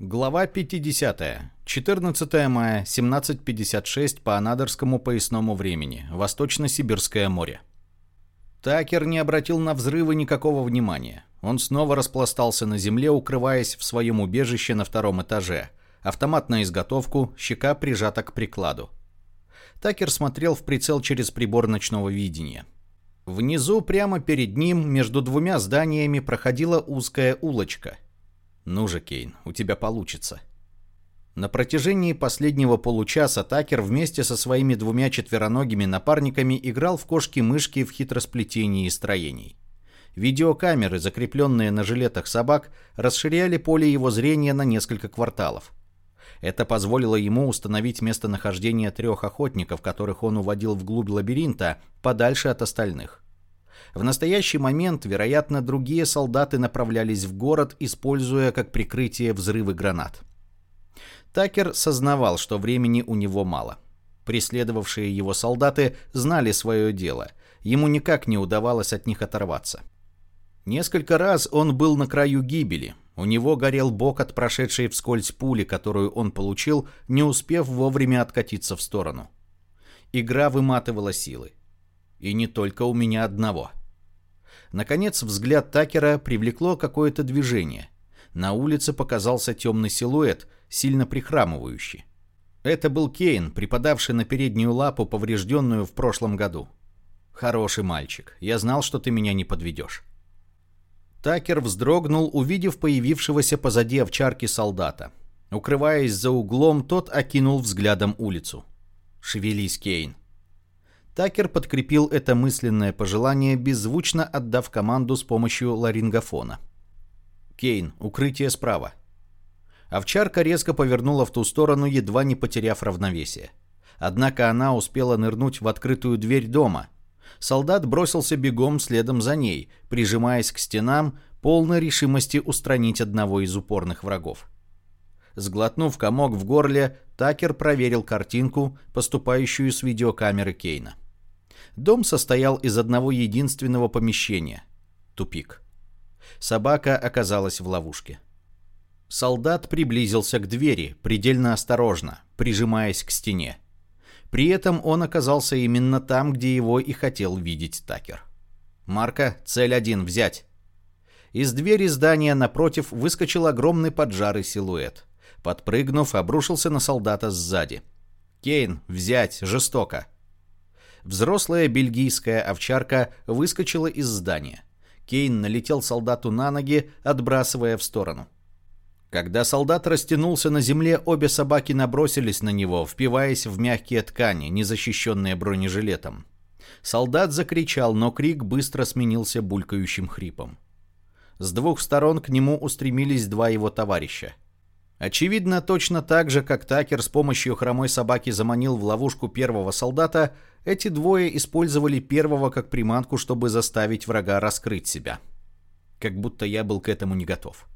Глава 50. 14 мая, 17.56 по Анадырскому поясному времени. Восточно-Сибирское море. Такер не обратил на взрывы никакого внимания. Он снова распластался на земле, укрываясь в своем убежище на втором этаже. Автомат на изготовку, щека прижата к прикладу. Такер смотрел в прицел через прибор ночного видения. Внизу, прямо перед ним, между двумя зданиями проходила узкая улочка – ну же, Кейн, у тебя получится. На протяжении последнего получаса Такер вместе со своими двумя четвероногими напарниками играл в кошки-мышки в хитросплетении строений. Видеокамеры, закрепленные на жилетах собак, расширяли поле его зрения на несколько кварталов. Это позволило ему установить местонахождение трех охотников, которых он уводил вглубь лабиринта, подальше от остальных. В настоящий момент, вероятно, другие солдаты направлялись в город, используя как прикрытие взрывы гранат. Такер сознавал, что времени у него мало. Преследовавшие его солдаты знали свое дело. Ему никак не удавалось от них оторваться. Несколько раз он был на краю гибели. У него горел бок от прошедшей вскользь пули, которую он получил, не успев вовремя откатиться в сторону. Игра выматывала силы. И не только у меня одного. Наконец взгляд Такера привлекло какое-то движение. На улице показался темный силуэт, сильно прихрамывающий. Это был Кейн, припадавший на переднюю лапу, поврежденную в прошлом году. «Хороший мальчик. Я знал, что ты меня не подведешь». Такер вздрогнул, увидев появившегося позади овчарки солдата. Укрываясь за углом, тот окинул взглядом улицу. «Шевелись, Кейн». Такер подкрепил это мысленное пожелание, беззвучно отдав команду с помощью ларингофона. «Кейн, укрытие справа». Овчарка резко повернула в ту сторону, едва не потеряв равновесие. Однако она успела нырнуть в открытую дверь дома. Солдат бросился бегом следом за ней, прижимаясь к стенам, полной решимости устранить одного из упорных врагов. Сглотнув комок в горле, Такер проверил картинку, поступающую с видеокамеры Кейна. Дом состоял из одного единственного помещения. Тупик. Собака оказалась в ловушке. Солдат приблизился к двери, предельно осторожно, прижимаясь к стене. При этом он оказался именно там, где его и хотел видеть Такер. «Марка, цель один, взять!» Из двери здания напротив выскочил огромный поджарый силуэт. Подпрыгнув, обрушился на солдата сзади. «Кейн, взять, жестоко!» Взрослая бельгийская овчарка выскочила из здания. Кейн налетел солдату на ноги, отбрасывая в сторону. Когда солдат растянулся на земле, обе собаки набросились на него, впиваясь в мягкие ткани, не защищенные бронежилетом. Солдат закричал, но крик быстро сменился булькающим хрипом. С двух сторон к нему устремились два его товарища. Очевидно, точно так же, как Такер с помощью хромой собаки заманил в ловушку первого солдата, эти двое использовали первого как приманку, чтобы заставить врага раскрыть себя. Как будто я был к этому не готов.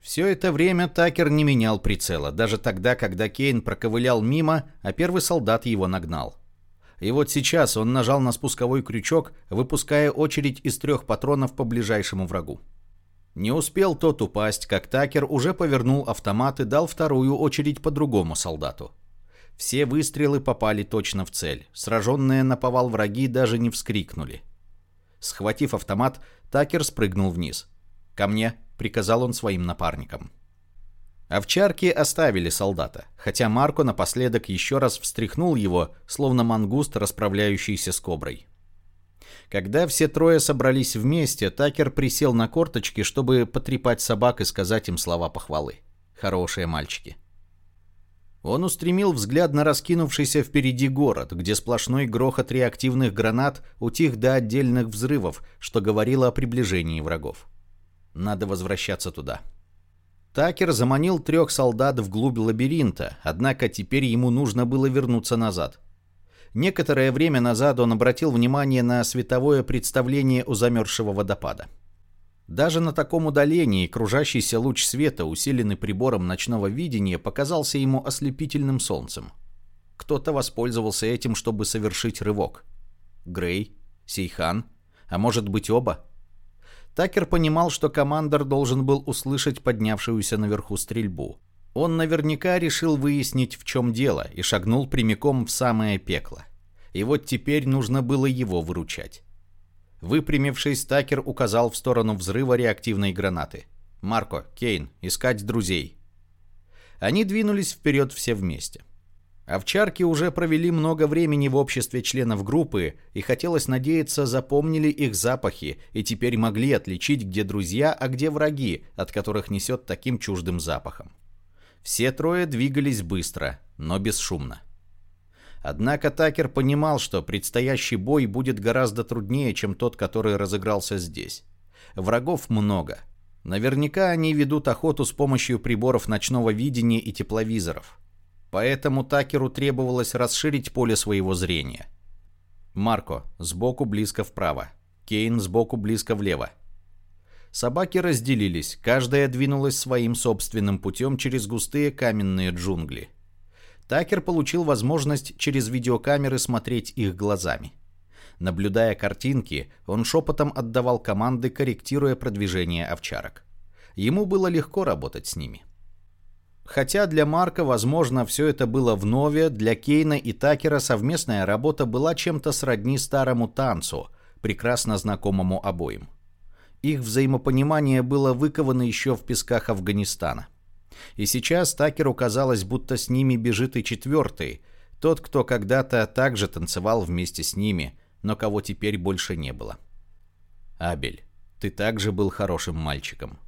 Все это время Такер не менял прицела, даже тогда, когда Кейн проковылял мимо, а первый солдат его нагнал. И вот сейчас он нажал на спусковой крючок, выпуская очередь из трех патронов по ближайшему врагу. Не успел тот упасть, как Такер уже повернул автомат и дал вторую очередь по другому солдату. Все выстрелы попали точно в цель. Сраженные на повал враги даже не вскрикнули. Схватив автомат, Такер спрыгнул вниз. «Ко мне», — приказал он своим напарникам. Овчарки оставили солдата, хотя Марко напоследок еще раз встряхнул его, словно мангуст, расправляющийся с коброй. Когда все трое собрались вместе, Такер присел на корточки, чтобы потрепать собак и сказать им слова похвалы. Хорошие мальчики. Он устремил взгляд на раскинувшийся впереди город, где сплошной грохот реактивных гранат утих до отдельных взрывов, что говорило о приближении врагов. Надо возвращаться туда. Такер заманил трех солдат вглубь лабиринта, однако теперь ему нужно было вернуться назад. Некоторое время назад он обратил внимание на световое представление у замерзшего водопада. Даже на таком удалении кружащийся луч света, усиленный прибором ночного видения, показался ему ослепительным солнцем. Кто-то воспользовался этим, чтобы совершить рывок. Грей, Сейхан, а может быть оба? Такер понимал, что командор должен был услышать поднявшуюся наверху стрельбу. Он наверняка решил выяснить, в чем дело, и шагнул прямиком в самое пекло. И вот теперь нужно было его выручать. Выпрямившись, Такер указал в сторону взрыва реактивной гранаты. «Марко, Кейн, искать друзей». Они двинулись вперед все вместе. Овчарки уже провели много времени в обществе членов группы, и хотелось надеяться, запомнили их запахи и теперь могли отличить, где друзья, а где враги, от которых несет таким чуждым запахом. Все трое двигались быстро, но бесшумно. Однако Такер понимал, что предстоящий бой будет гораздо труднее, чем тот, который разыгрался здесь. Врагов много. Наверняка они ведут охоту с помощью приборов ночного видения и тепловизоров. Поэтому Такеру требовалось расширить поле своего зрения. Марко сбоку близко вправо, Кейн сбоку близко влево. Собаки разделились, каждая двинулась своим собственным путем через густые каменные джунгли. Такер получил возможность через видеокамеры смотреть их глазами. Наблюдая картинки, он шепотом отдавал команды, корректируя продвижение овчарок. Ему было легко работать с ними. Хотя для Марка, возможно, все это было вновь, для Кейна и Такера совместная работа была чем-то сродни старому танцу, прекрасно знакомому обоим. Их взаимопонимание было выковано еще в песках Афганистана. И сейчас Такеру казалось, будто с ними бежит и четвертый, тот, кто когда-то также танцевал вместе с ними, но кого теперь больше не было. «Абель, ты также был хорошим мальчиком».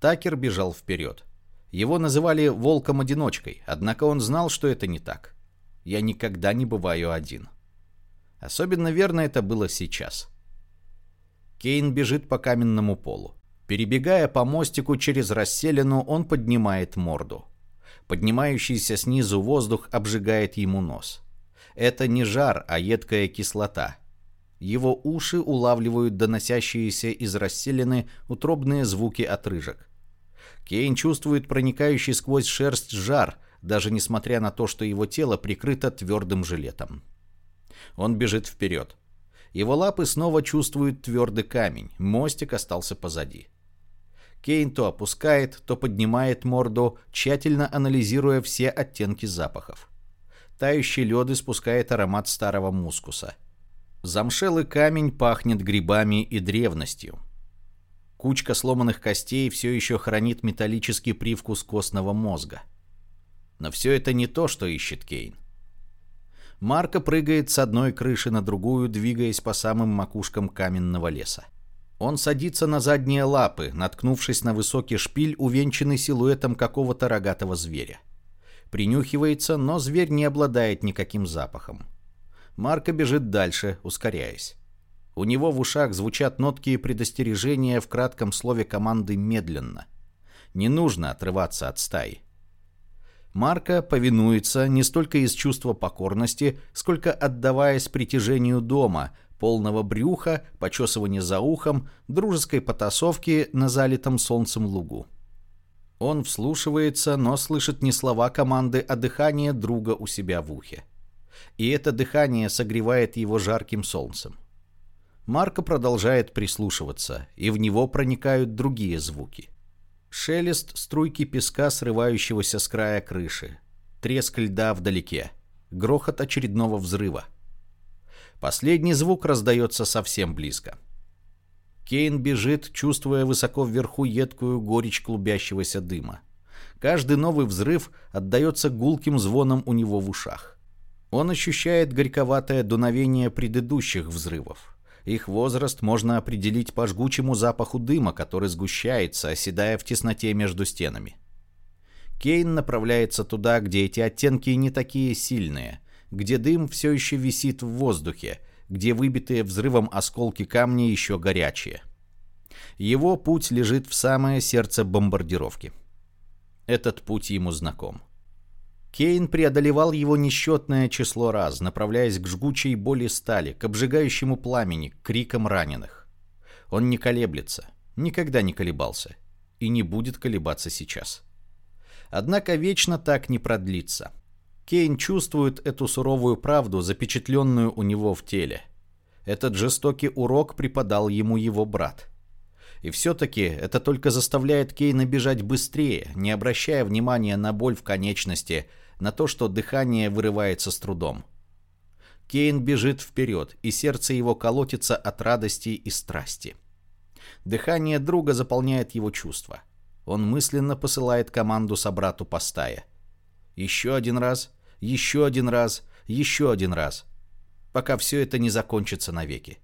Такер бежал вперед. Его называли «волком-одиночкой», однако он знал, что это не так. Я никогда не бываю один. Особенно верно это было сейчас. Кейн бежит по каменному полу. Перебегая по мостику через расселину, он поднимает морду. Поднимающийся снизу воздух обжигает ему нос. Это не жар, а едкая кислота. Его уши улавливают доносящиеся из расселины утробные звуки отрыжек. Кейн чувствует проникающий сквозь шерсть жар, даже несмотря на то, что его тело прикрыто твердым жилетом. Он бежит вперед. Его лапы снова чувствуют твердый камень, мостик остался позади. Кейн то опускает, то поднимает морду, тщательно анализируя все оттенки запахов. Тающий лед испускает аромат старого мускуса. Замшелый камень пахнет грибами и древностью. Кучка сломанных костей все еще хранит металлический привкус костного мозга. Но все это не то, что ищет Кейн. Марко прыгает с одной крыши на другую, двигаясь по самым макушкам каменного леса. Он садится на задние лапы, наткнувшись на высокий шпиль, увенчанный силуэтом какого-то рогатого зверя. Принюхивается, но зверь не обладает никаким запахом. Марко бежит дальше, ускоряясь. У него в ушах звучат нотки предостережения в кратком слове команды «медленно». Не нужно отрываться от стаи. Марка повинуется не столько из чувства покорности, сколько отдаваясь притяжению дома, полного брюха, почесывания за ухом, дружеской потасовки на залитом солнцем лугу. Он вслушивается, но слышит не слова команды, а дыхание друга у себя в ухе. И это дыхание согревает его жарким солнцем. Марко продолжает прислушиваться, и в него проникают другие звуки. Шелест струйки песка, срывающегося с края крыши. Треск льда вдалеке. Грохот очередного взрыва. Последний звук раздается совсем близко. Кейн бежит, чувствуя высоко вверху едкую горечь клубящегося дыма. Каждый новый взрыв отдается гулким звоном у него в ушах. Он ощущает горьковатое дуновение предыдущих взрывов. Их возраст можно определить по жгучему запаху дыма, который сгущается, оседая в тесноте между стенами. Кейн направляется туда, где эти оттенки не такие сильные, где дым все еще висит в воздухе, где выбитые взрывом осколки камня еще горячие. Его путь лежит в самое сердце бомбардировки. Этот путь ему знаком. Кейн преодолевал его несчетное число раз, направляясь к жгучей боли стали, к обжигающему пламени, к крикам раненых. Он не колеблется, никогда не колебался и не будет колебаться сейчас. Однако вечно так не продлится. Кейн чувствует эту суровую правду, запечатленную у него в теле. Этот жестокий урок преподал ему его брат. И все-таки это только заставляет Кейна бежать быстрее, не обращая внимания на боль в конечности, на то, что дыхание вырывается с трудом. Кейн бежит вперед, и сердце его колотится от радости и страсти. Дыхание друга заполняет его чувства. Он мысленно посылает команду собрату по стае. Еще один раз, еще один раз, еще один раз. Пока все это не закончится навеки.